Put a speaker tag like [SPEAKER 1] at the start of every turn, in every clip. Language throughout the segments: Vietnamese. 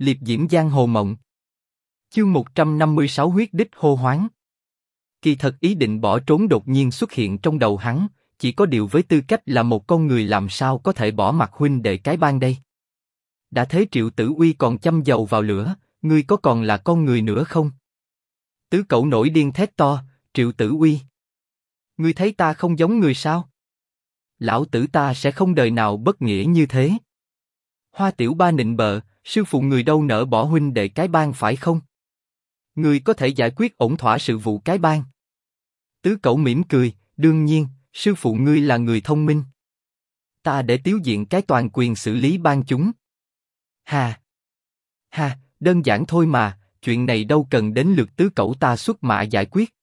[SPEAKER 1] liệp diễm giang hồ mộng. Chương 156 huyết đích hô hoáng. Kỳ thật ý định bỏ trốn đột nhiên xuất hiện trong đầu hắn, chỉ có điều với tư cách là một con người làm sao có thể bỏ mặt huynh đệ cái ban đây. Đã thấy triệu tử uy còn châm dầu vào lửa, ngươi có còn là con người nữa không? Tứ cậu nổi điên thét to, triệu tử uy. Ngươi thấy ta không giống người sao? Lão tử ta sẽ không đời nào bất nghĩa như thế. Hoa tiểu ba nịnh bợ, sư phụ người đâu nỡ bỏ huynh đệ cái ban phải không? người có thể giải quyết ổn thỏa sự vụ cái ban. Tứ cậu mỉm cười, đương nhiên, sư phụ ngươi là người thông minh. Ta để tiếu diện cái toàn quyền xử lý ban chúng. Hà, hà, đơn giản thôi mà, chuyện này đâu cần đến lượt tứ cậu ta xuất mã giải quyết.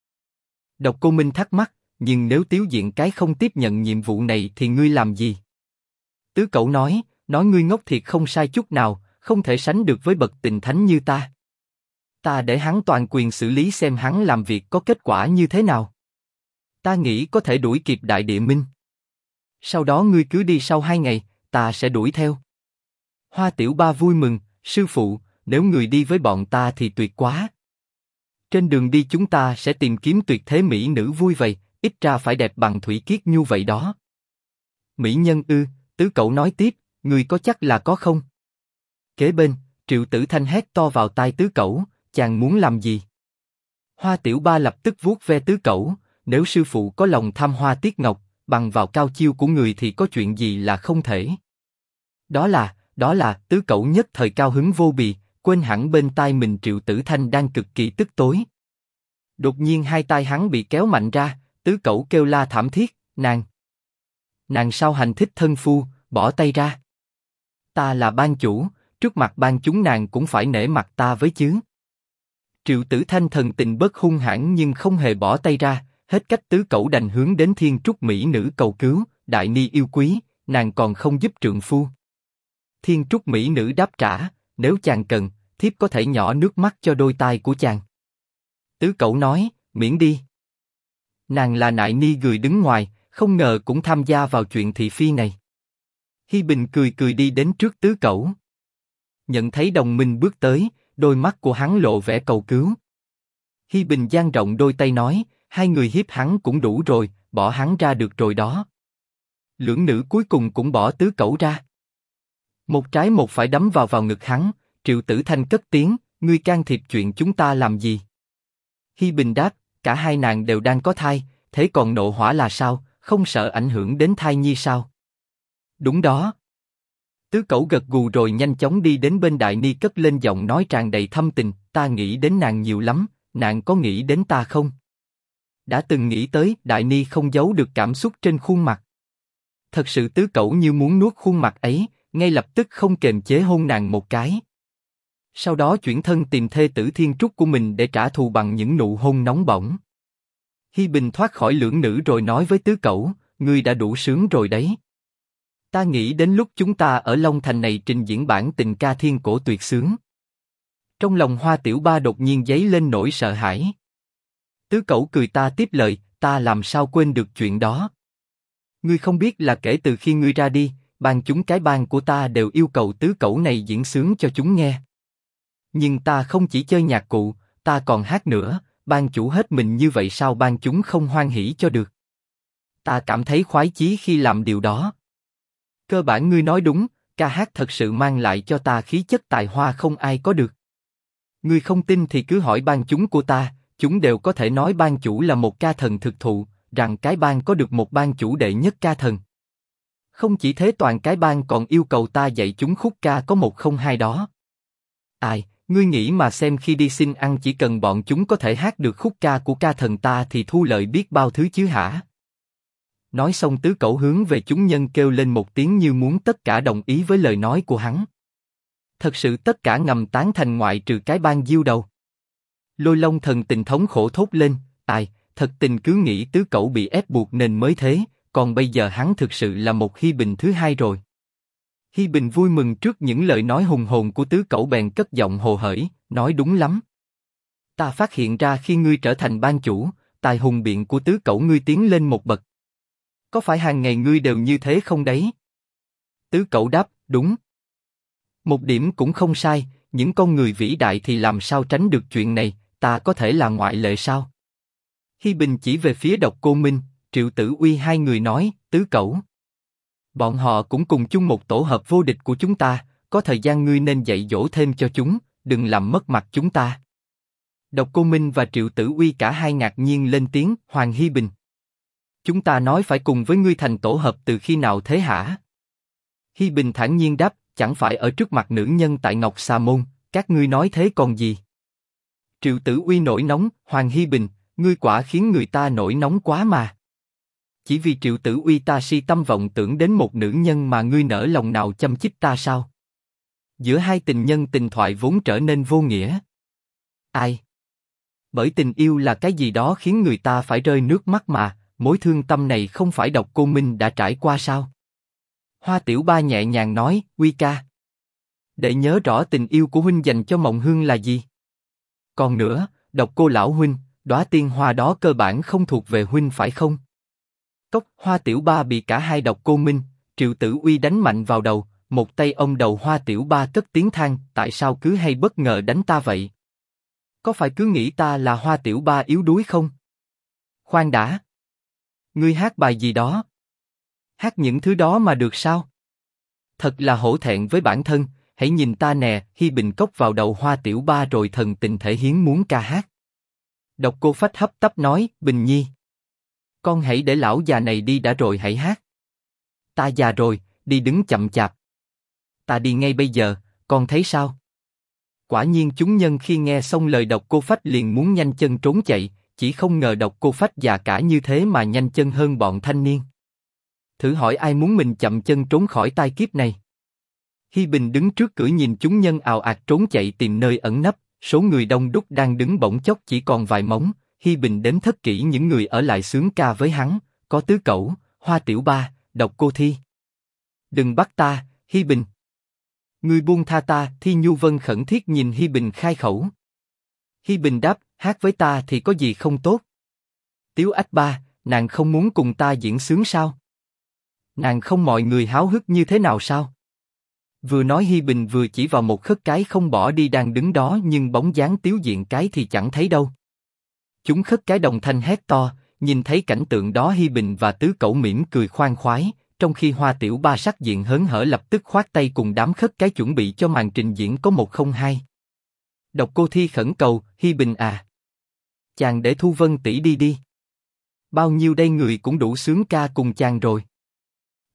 [SPEAKER 1] Độc Cô Minh thắc mắc, nhưng nếu tiếu diện cái không tiếp nhận nhiệm vụ này thì ngươi làm gì? Tứ cậu nói, nói ngươi ngốc thiệt không sai chút nào, không thể sánh được với bậc tình thánh như ta. Ta để hắn toàn quyền xử lý xem hắn làm việc có kết quả như thế nào. Ta nghĩ có thể đuổi kịp đại địa minh. Sau đó ngươi cứ đi sau hai ngày, ta sẽ đuổi theo. Hoa Tiểu Ba vui mừng, sư phụ, nếu người đi với bọn ta thì tuyệt quá. Trên đường đi chúng ta sẽ tìm kiếm tuyệt thế mỹ nữ vui vậy, ít ra phải đẹp bằng thủy kiết như vậy đó. Mỹ nhân ư? Tứ cậu nói tiếp, người có chắc là có không? Kế bên, Triệu Tử Thanh hét to vào tai tứ cậu, chàng muốn làm gì? Hoa Tiểu Ba lập tức vuốt ve tứ cậu, nếu sư phụ có lòng tham hoa tiết ngọc, bằng vào cao chiêu của người thì có chuyện gì là không thể. Đó là, đó là tứ cậu nhất thời cao hứng vô bì, quên hẳn bên tai mình Triệu Tử Thanh đang cực kỳ tức tối. Đột nhiên hai tay hắn bị kéo mạnh ra, tứ cậu kêu la thảm thiết, nàng, nàng sao hành thích thân phu, bỏ tay ra. Ta là ban chủ, trước mặt ban chúng nàng cũng phải nể mặt ta với chứ. Triệu Tử Thanh thần tình bất hung hãn nhưng không hề bỏ tay ra, hết cách tứ cậu đành hướng đến thiên trúc mỹ nữ cầu cứu, đại ni yêu quý, nàng còn không giúp trượng phu. Thiên trúc mỹ nữ đáp trả, nếu chàng cần, thiếp có thể nhỏ nước mắt cho đôi tai của chàng. Tứ cậu nói, miễn đi. Nàng là nại ni người đứng ngoài, không ngờ cũng tham gia vào chuyện thị phi này. Hi Bình cười cười đi đến trước tứ cậu. Nhận thấy đồng minh bước tới, đôi mắt của hắn lộ vẻ cầu cứu. Hi Bình giang rộng đôi tay nói, hai người hiếp hắn cũng đủ rồi, bỏ hắn ra được rồi đó. Lưỡng nữ cuối cùng cũng bỏ tứ cẩu ra. Một trái một phải đấm vào vào ngực hắn, Triệu Tử Thanh cất tiếng, ngươi can thiệp chuyện chúng ta làm gì? Hi Bình đáp, cả hai nàng đều đang có thai, thế còn nộ hỏa là sao? Không sợ ảnh hưởng đến thai nhi sao? Đúng đó. Tứ Cẩu gật gù rồi nhanh chóng đi đến bên Đại Ni cất lên giọng nói tràn đầy thâm tình, ta nghĩ đến nàng nhiều lắm, nàng có nghĩ đến ta không? Đã từng nghĩ tới, Đại Ni không giấu được cảm xúc trên khuôn mặt. Thật sự Tứ Cẩu như muốn nuốt khuôn mặt ấy, ngay lập tức không kềm chế hôn nàng một cái. Sau đó chuyển thân tìm thê tử thiên trúc của mình để trả thù bằng những nụ hôn nóng bỏng. Hi Bình thoát khỏi lưỡng nữ rồi nói với Tứ Cẩu, ngươi đã đủ sướng rồi đấy. Ta nghĩ đến lúc chúng ta ở Long Thành này trình diễn bản tình ca thiên cổ tuyệt sướng. Trong lòng Hoa Tiểu Ba đột nhiên dấy lên nỗi sợ hãi. Tứ Cẩu cười ta tiếp lời, ta làm sao quên được chuyện đó. Ngươi không biết là kể từ khi ngươi ra đi, ban chúng cái ban của ta đều yêu cầu tứ cẩu này diễn sướng cho chúng nghe. Nhưng ta không chỉ chơi nhạc cụ, ta còn hát nữa, ban chủ hết mình như vậy sao ban chúng không hoan hỉ cho được. Ta cảm thấy khoái chí khi làm điều đó. Cơ bản ngươi nói đúng, ca hát thật sự mang lại cho ta khí chất tài hoa không ai có được. Ngươi không tin thì cứ hỏi ban chúng của ta, chúng đều có thể nói ban chủ là một ca thần thực thụ, rằng cái ban có được một ban chủ đệ nhất ca thần. Không chỉ thế toàn cái ban còn yêu cầu ta dạy chúng khúc ca có một không hai đó. Ai, ngươi nghĩ mà xem khi đi xin ăn chỉ cần bọn chúng có thể hát được khúc ca của ca thần ta thì thu lợi biết bao thứ chứ hả? Nói xong tứ cẩu hướng về chúng nhân kêu lên một tiếng như muốn tất cả đồng ý với lời nói của hắn. Thật sự tất cả ngầm tán thành ngoại trừ cái ban diêu đầu. Lôi Long thần tình thống khổ thốt lên, tài, thật tình cứ nghĩ tứ cẩu bị ép buộc nên mới thế, còn bây giờ hắn thực sự là một hy Bình thứ hai rồi. Hi Bình vui mừng trước những lời nói hùng hồn của tứ cẩu bèn cất giọng hồ hởi, nói đúng lắm. Ta phát hiện ra khi ngươi trở thành ban chủ, tài hùng biện của tứ cẩu ngươi tiến lên một bậc. Có phải hàng ngày ngươi đều như thế không đấy? Tứ cậu đáp, đúng. Một điểm cũng không sai, những con người vĩ đại thì làm sao tránh được chuyện này, ta có thể là ngoại lệ sao? Hi Bình chỉ về phía độc cô Minh, Triệu Tử Uy hai người nói, tứ cẩu. Bọn họ cũng cùng chung một tổ hợp vô địch của chúng ta, có thời gian ngươi nên dạy dỗ thêm cho chúng, đừng làm mất mặt chúng ta. Độc Cô Minh và Triệu Tử Uy cả hai ngạc nhiên lên tiếng, Hoàng Hi Bình. Chúng ta nói phải cùng với ngươi thành tổ hợp từ khi nào thế hả? Hi Bình thản nhiên đáp, chẳng phải ở trước mặt nữ nhân tại Ngọc Sa Môn, các ngươi nói thế còn gì? Triệu Tử Uy nổi nóng, Hoàng Hi Bình, ngươi quả khiến người ta nổi nóng quá mà. Chỉ vì Triệu Tử Uy ta si tâm vọng tưởng đến một nữ nhân mà ngươi nở lòng nào chăm chích ta sao? Giữa hai tình nhân tình thoại vốn trở nên vô nghĩa. Ai? Bởi tình yêu là cái gì đó khiến người ta phải rơi nước mắt mà, mối thương tâm này không phải độc cô Minh đã trải qua sao? Hoa Tiểu Ba nhẹ nhàng nói, Uy ca. Để nhớ rõ tình yêu của huynh dành cho Mộng Hương là gì? Còn nữa, độc cô lão huynh, đóa tiên hoa đó cơ bản không thuộc về huynh phải không? Cốc Hoa Tiểu Ba bị cả hai độc cô Minh, Triệu Tử Uy đánh mạnh vào đầu, một tay ông đầu Hoa Tiểu Ba cất tiếng than, tại sao cứ hay bất ngờ đánh ta vậy? Có phải cứ nghĩ ta là Hoa Tiểu Ba yếu đuối không? Khoan đã. Ngươi hát bài gì đó? Hát những thứ đó mà được sao? Thật là hổ thẹn với bản thân, hãy nhìn ta nè, Hi Bình cốc vào đầu Hoa Tiểu Ba rồi thần tình thể hiến muốn ca hát. Độc cô phách hấp tấp nói, Bình Nhi. Con hãy để lão già này đi đã rồi hãy hát. Ta già rồi, đi đứng chậm chạp. Ta đi ngay bây giờ, con thấy sao? Quả nhiên chúng nhân khi nghe xong lời độc cô phách liền muốn nhanh chân trốn chạy, chỉ không ngờ độc cô phách già cả như thế mà nhanh chân hơn bọn thanh niên. Thử hỏi ai muốn mình chậm chân trốn khỏi tai kiếp này? Hi Bình đứng trước cửa nhìn chúng nhân ào ạt trốn chạy tìm nơi ẩn nấp, số người đông đúc đang đứng bỗng chốc chỉ còn vài móng. Hi Bình đếm thất kỹ những người ở lại sướng ca với hắn, có tứ cẩu, hoa tiểu ba, độc cô thi. Đừng bắt ta, Hi Bình. Ngươi buông tha ta, Thi Nhu Vân khẩn thiết nhìn Hi Bình khai khẩu. Hi Bình đáp, hát với ta thì có gì không tốt. Tiếu Ách Ba, nàng không muốn cùng ta diễn sướng sao? Nàng không mọi người háo hức như thế nào sao? Vừa nói Hi Bình vừa chỉ vào một khất cái không bỏ đi đang đứng đó nhưng bóng dáng tiếu diện cái thì chẳng thấy đâu. Chúng khất cái đồng thanh hét to, nhìn thấy cảnh tượng đó Hi Bình và Tứ Cẩu mỉm cười khoan khoái, trong khi Hoa Tiểu Ba sắc diện hớn hở lập tức khoát tay cùng đám khất cái chuẩn bị cho màn trình diễn có một không hai. Độc Cô Thi khẩn cầu, Hi Bình à, chàng để Thu Vân tỷ đi đi. Bao nhiêu đây người cũng đủ sướng ca cùng chàng rồi.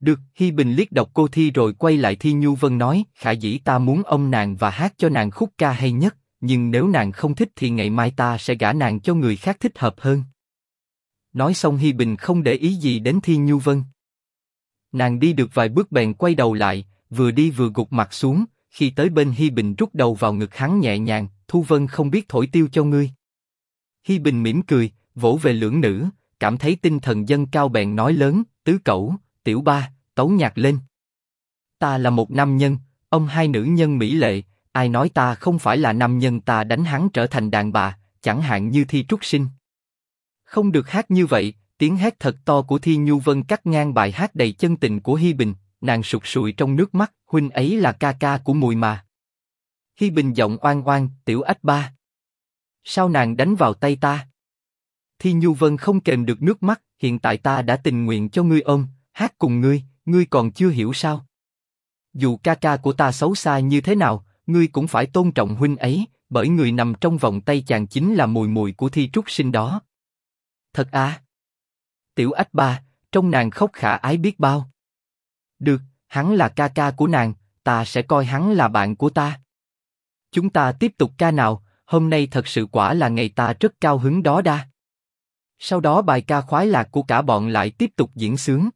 [SPEAKER 1] Được, Hi Bình liếc đọc cô Thi rồi quay lại Thi Nhu Vân nói, khả dĩ ta muốn ông nàng và hát cho nàng khúc ca hay nhất, nhưng nếu nàng không thích thì ngày mai ta sẽ gả nàng cho người khác thích hợp hơn. Nói xong Hi Bình không để ý gì đến Thi Nhu Vân. Nàng đi được vài bước bèn quay đầu lại, vừa đi vừa gục mặt xuống, khi tới bên Hi Bình rút đầu vào ngực hắn nhẹ nhàng, Thu Vân không biết thổi tiêu cho ngươi. Hi Bình mỉm cười, vỗ về lưỡng nữ, cảm thấy tinh thần dân cao bèn nói lớn, tứ cẩu, tiểu ba, tấu nhạc lên. Ta là một nam nhân, ông hai nữ nhân mỹ lệ, ai nói ta không phải là nam nhân ta đánh hắn trở thành đàn bà, chẳng hạn như thi trúc sinh. Không được hát như vậy, tiếng hét thật to của Thi Nhu Vân cắt ngang bài hát đầy chân tình của Hi Bình, nàng sụt sùi trong nước mắt, huynh ấy là ca ca của mùi mà. Hi Bình giọng oan oan, tiểu ách ba. Sao nàng đánh vào tay ta? Thi Nhu Vân không kềm được nước mắt, hiện tại ta đã tình nguyện cho ngươi ôm, hát cùng ngươi, ngươi còn chưa hiểu sao? Dù ca ca của ta xấu xa như thế nào, ngươi cũng phải tôn trọng huynh ấy, bởi người nằm trong vòng tay chàng chính là mùi mùi của thi trúc sinh đó. Thật à? Tiểu ách ba, trong nàng khóc khả ái biết bao. Được, hắn là ca ca của nàng, ta sẽ coi hắn là bạn của ta. Chúng ta tiếp tục ca nào, hôm nay thật sự quả là ngày ta rất cao hứng đó đa. Sau đó bài ca khoái lạc của cả bọn lại tiếp tục diễn sướng.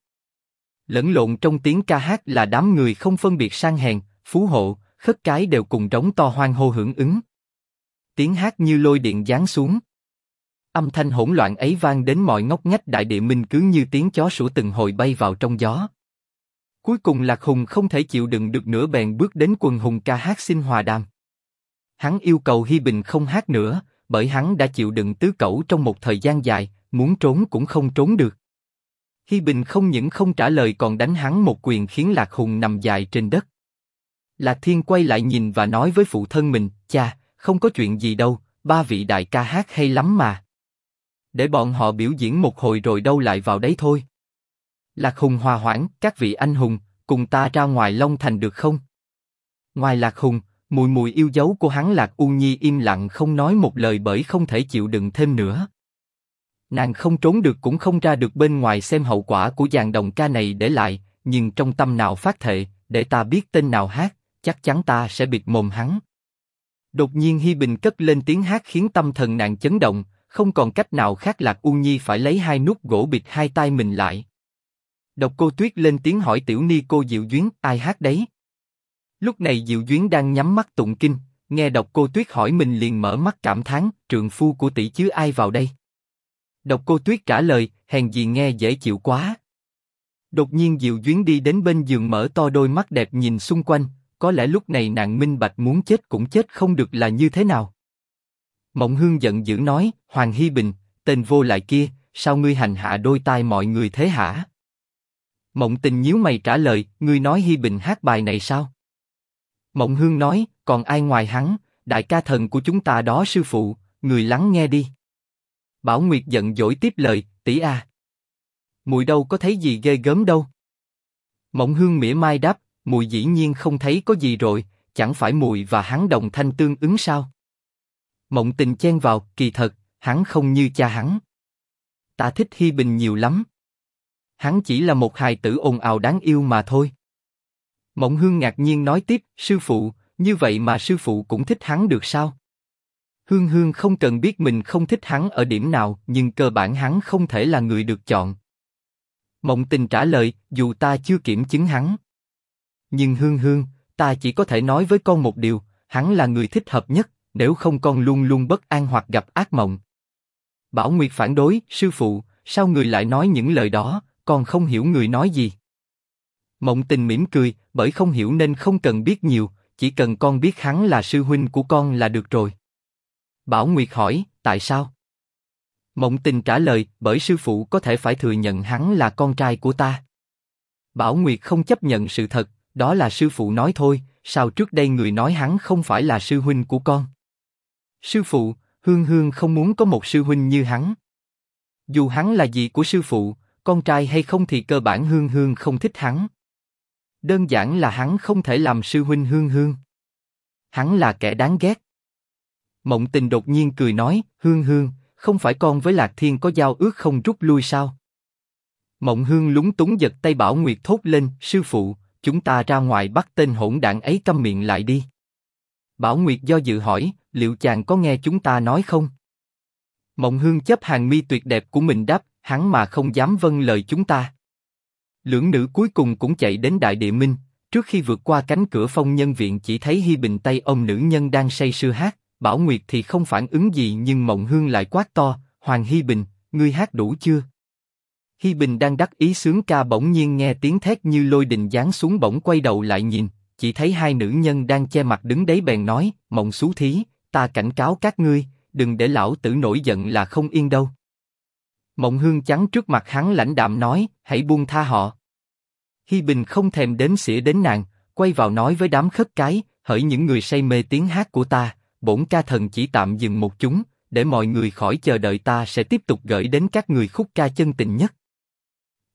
[SPEAKER 1] Lẫn lộn trong tiếng ca hát là đám người không phân biệt sang hèn, phú hộ, khất cái đều cùng trống to hoan hô hưởng ứng. Tiếng hát như lôi điện giáng xuống. Âm thanh hỗn loạn ấy vang đến mọi ngóc ngách đại địa minh cứ như tiếng chó sủa từng hồi bay vào trong gió. Cuối cùng Lạc Hùng không thể chịu đựng được nữa bèn bước đến quần hùng ca hát xin hòa đàm. Hắn yêu cầu Hi Bình không hát nữa, bởi hắn đã chịu đựng tứ cẩu trong một thời gian dài, muốn trốn cũng không trốn được. Hi Bình không những không trả lời còn đánh hắn một quyền khiến Lạc Hùng nằm dài trên đất. Lạc Thiên quay lại nhìn và nói với phụ thân mình, cha, không có chuyện gì đâu, ba vị đại ca hát hay lắm mà. Để bọn họ biểu diễn một hồi rồi đâu lại vào đấy thôi. Lạc Hùng hòa hoãn, các vị anh hùng, cùng ta ra ngoài Long Thành được không? Ngoài Lạc Hùng, mùi mùi yêu dấu của hắn Lạc U Nhi im lặng không nói một lời bởi không thể chịu đựng thêm nữa. Nàng không trốn được cũng không ra được bên ngoài xem hậu quả của dàn đồng ca này để lại, nhưng trong tâm nào phát thệ, để ta biết tên nào hát, chắc chắn ta sẽ bịt mồm hắn. Đột nhiên Hi Bình cất lên tiếng hát khiến tâm thần nàng chấn động, không còn cách nào khác Lạc U Nhi phải lấy hai nút gỗ bịt hai tay mình lại. Độc Cô Tuyết lên tiếng hỏi Tiểu Ni cô Diệu Duyến ai hát đấy. Lúc này Diệu Duyến đang nhắm mắt tụng kinh, nghe Độc Cô Tuyết hỏi mình liền mở mắt cảm thán, trượng phu của tỷ chứ ai vào đây. Độc Cô Tuyết trả lời, hèn gì nghe dễ chịu quá. Đột nhiên Diệu Duyến đi đến bên giường mở to đôi mắt đẹp nhìn xung quanh, có lẽ lúc này nàng minh bạch muốn chết cũng chết không được là như thế nào. Mộng Hương giận dữ nói, Hoàng Hy Bình, tên vô lại kia, sao ngươi hành hạ đôi tai mọi người thế hả? Mộng Tình nhíu mày trả lời, ngươi nói Hy Bình hát bài này sao? Mộng Hương nói, còn ai ngoài hắn, đại ca thần của chúng ta đó sư phụ, người lắng nghe đi. Bảo Nguyệt giận dỗi tiếp lời, tỷ a, mùi đâu có thấy gì ghê gớm đâu. Mộng Hương mỉa mai đáp, mùi dĩ nhiên không thấy có gì rồi, chẳng phải mùi và hắn đồng thanh tương ứng sao? Mộng Tình chen vào, kỳ thật, hắn không như cha hắn. Ta thích Hi Bình nhiều lắm. Hắn chỉ là một hài tử ồn ào đáng yêu mà thôi. Mộng Hương ngạc nhiên nói tiếp, sư phụ, như vậy mà sư phụ cũng thích hắn được sao? Hương Hương không cần biết mình không thích hắn ở điểm nào, nhưng cơ bản hắn không thể là người được chọn. Mộng Tình trả lời, dù ta chưa kiểm chứng hắn. Nhưng Hương Hương, ta chỉ có thể nói với con một điều, hắn là người thích hợp nhất, nếu không con luôn luôn bất an hoặc gặp ác mộng. Bảo Nguyệt phản đối, sư phụ, sao người lại nói những lời đó, con không hiểu người nói gì. Mộng tình mỉm cười, bởi không hiểu nên không cần biết nhiều, chỉ cần con biết hắn là sư huynh của con là được rồi. Bảo Nguyệt hỏi, tại sao? Mộng tình trả lời, bởi sư phụ có thể phải thừa nhận hắn là con trai của ta. Bảo Nguyệt không chấp nhận sự thật, đó là sư phụ nói thôi, sao trước đây người nói hắn không phải là sư huynh của con? Sư phụ, Hương Hương không muốn có một sư huynh như hắn. Dù hắn là gì của sư phụ, con trai hay không thì cơ bản Hương Hương không thích hắn. Đơn giản là hắn không thể làm sư huynh Hương Hương. Hắn là kẻ đáng ghét. Mộng Tình đột nhiên cười nói, Hương Hương, không phải con với Lạc Thiên có giao ước không rút lui sao? Mộng Hương lúng túng giật tay Bảo Nguyệt thốt lên, sư phụ, chúng ta ra ngoài bắt tên hỗn đảng ấy câm miệng lại đi. Bảo Nguyệt do dự hỏi, liệu chàng có nghe chúng ta nói không? Mộng Hương chấp hàng mi tuyệt đẹp của mình đáp, hắn mà không dám vâng lời chúng ta. Lưỡng nữ cuối cùng cũng chạy đến Đại Địa Minh, trước khi vượt qua cánh cửa phong nhân viện chỉ thấy Hi Bình tay ông nữ nhân đang say sưa hát, Bảo Nguyệt thì không phản ứng gì nhưng Mộng Hương lại quát to, Hoàng Hi Bình, ngươi hát đủ chưa? Hi Bình đang đắc ý sướng ca bỗng nhiên nghe tiếng thét như lôi đình giáng xuống bỗng quay đầu lại nhìn, chỉ thấy hai nữ nhân đang che mặt đứng đấy bèn nói, Mộng Xú Thí, ta cảnh cáo các ngươi, đừng để lão tử nổi giận là không yên đâu. Mộng Hương chắn trước mặt hắn lãnh đạm nói, hãy buông tha họ. Hi Bình không thèm đếm xỉa đến nàng, quay vào nói với đám khất cái, hỡi những người say mê tiếng hát của ta, bổn ca thần chỉ tạm dừng một chúng, để mọi người khỏi chờ đợi ta sẽ tiếp tục gửi đến các người khúc ca chân tình nhất.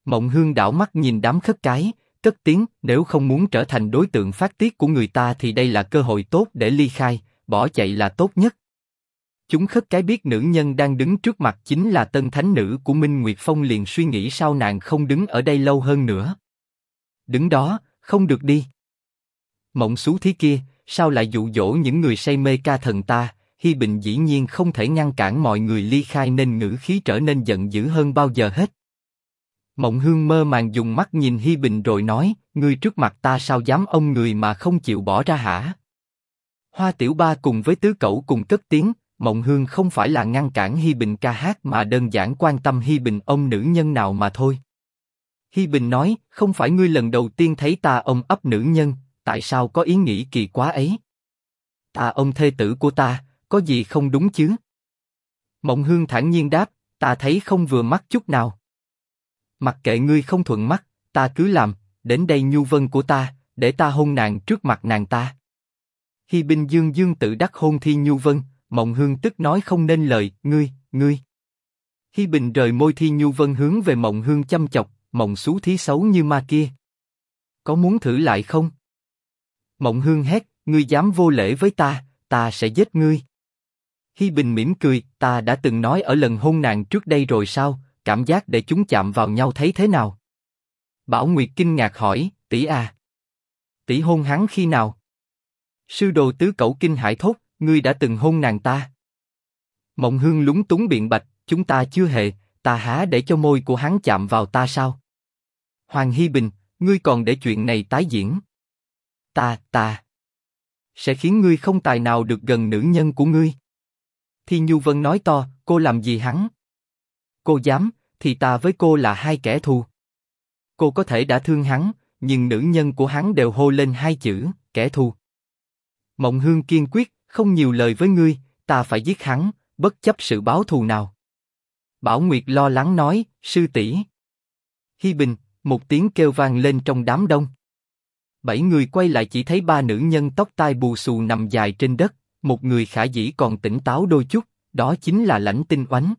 [SPEAKER 1] Mộng Hương đảo mắt nhìn đám khất cái, cất tiếng, nếu không muốn trở thành đối tượng phát tiết của người ta thì đây là cơ hội tốt để ly khai, bỏ chạy là tốt nhất. Chúng khất cái biết nữ nhân đang đứng trước mặt chính là tân thánh nữ của Minh Nguyệt Phong liền suy nghĩ sao nàng không đứng ở đây lâu hơn nữa. Đứng đó, không được đi. Mộng xú thí kia, sao lại dụ dỗ những người say mê ca thần ta? Hi Bình dĩ nhiên không thể ngăn cản mọi người ly khai nên ngữ khí trở nên giận dữ hơn bao giờ hết. Mộng Hương mơ màng dùng mắt nhìn Hi Bình rồi nói, ngươi trước mặt ta sao dám ông người mà không chịu bỏ ra hả? Hoa Tiểu Ba cùng với Tứ Cẩu cùng cất tiếng, Mộng Hương không phải là ngăn cản Hi Bình ca hát mà đơn giản quan tâm Hi Bình ông nữ nhân nào mà thôi. Hi Bình nói, không phải ngươi lần đầu tiên thấy ta ông ấp nữ nhân, tại sao có ý nghĩ kỳ quá ấy? Ta ông thê tử của ta, có gì không đúng chứ? Mộng Hương thản nhiên đáp, ta thấy không vừa mắt chút nào. Mặc kệ ngươi không thuận mắt, ta cứ làm, đến đây nhu vân của ta, để ta hôn nàng trước mặt nàng ta. Hi Bình Dương Dương tự đắc hôn Thi Nhu Vân, Mộng Hương tức nói không nên lời, ngươi, ngươi. Hi Bình rời môi Thi Nhu Vân hướng về Mộng Hương chăm chọc, Mộng xú thí xấu như ma kia. Có muốn thử lại không? Mộng Hương hét, ngươi dám vô lễ với ta, ta sẽ giết ngươi. Hi Bình mỉm cười, ta đã từng nói ở lần hôn nàng trước đây rồi sao, cảm giác để chúng chạm vào nhau thấy thế nào? Bảo Nguyệt kinh ngạc hỏi, tỷ à, tỷ hôn hắn khi nào? Sư đồ tứ cẩu kinh hải thốt, ngươi đã từng hôn nàng ta. Mộng Hương lúng túng biện bạch, chúng ta chưa hề, ta há để cho môi của hắn chạm vào ta sao? Hoàng Hi Bình, ngươi còn để chuyện này tái diễn? Ta, ta sẽ khiến ngươi không tài nào được gần nữ nhân của ngươi. Thi Nhu Vân nói to, cô làm gì hắn? Cô dám, thì ta với cô là hai kẻ thù. Cô có thể đã thương hắn, nhưng nữ nhân của hắn đều hô lên hai chữ, kẻ thù. Mộng Hương kiên quyết, không nhiều lời với ngươi, ta phải giết hắn, bất chấp sự báo thù nào. Bảo Nguyệt lo lắng nói, sư tỷ. Hi Bình, một tiếng kêu vang lên trong đám đông. Bảy người quay lại chỉ thấy ba nữ nhân tóc tai bù xù nằm dài trên đất, một người khả dĩ còn tỉnh táo đôi chút, đó chính là lãnh tinh oánh.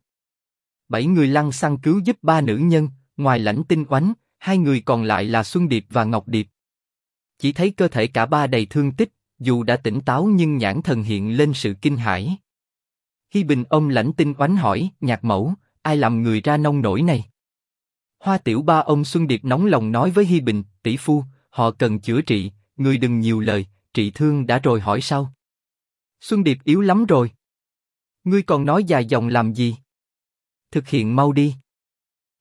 [SPEAKER 1] Bảy người lăn xăng cứu giúp ba nữ nhân, ngoài lãnh tinh oánh, hai người còn lại là Xuân Điệp và Ngọc Điệp. Chỉ thấy cơ thể cả ba đầy thương tích, dù đã tỉnh táo nhưng nhãn thần hiện lên sự kinh hãi. Hi Bình ông lãnh tinh oánh hỏi, nhạc mẫu, ai làm người ra nông nổi này? Hoa tiểu ba ông Xuân Điệp nóng lòng nói với Hi Bình, tỷ phu, họ cần chữa trị, người đừng nhiều lời, trị thương đã rồi hỏi sau. Xuân Điệp yếu lắm rồi. Ngươi còn nói dài dòng làm gì? Thực hiện mau đi.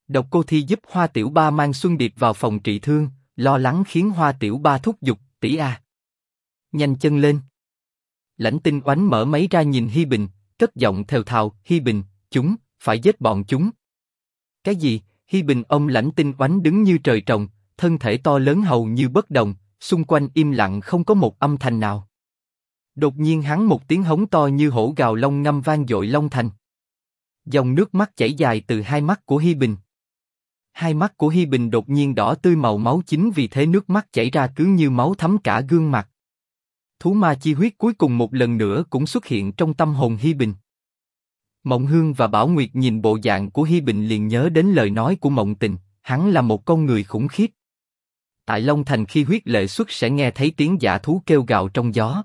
[SPEAKER 1] Độc cô thi giúp Hoa Tiểu Ba mang Xuân Điệp vào phòng trị thương, lo lắng khiến Hoa Tiểu Ba thúc giục, tỷ a. Nhanh chân lên. Lãnh tinh oánh mở máy ra nhìn Hi Bình, cất giọng thều thào, Hi Bình, chúng, phải giết bọn chúng. Cái gì? Hi Bình ông lãnh tinh oánh đứng như trời trồng, thân thể to lớn hầu như bất động, xung quanh im lặng không có một âm thanh nào. Đột nhiên hắn một tiếng hống to như hổ gào long ngâm vang dội long thành. Dòng nước mắt chảy dài từ hai mắt của Hi Bình. Hai mắt của Hi Bình đột nhiên đỏ tươi màu máu chính vì thế nước mắt chảy ra cứ như máu thấm cả gương mặt. Thú ma chi huyết cuối cùng một lần nữa cũng xuất hiện trong tâm hồn Hi Bình. Mộng Hương và Bảo Nguyệt nhìn bộ dạng của Hi Bình liền nhớ đến lời nói của Mộng Tình, hắn là một con người khủng khiếp. Tại Long Thành khi huyết lệ xuất sẽ nghe thấy tiếng giả thú kêu gào trong gió.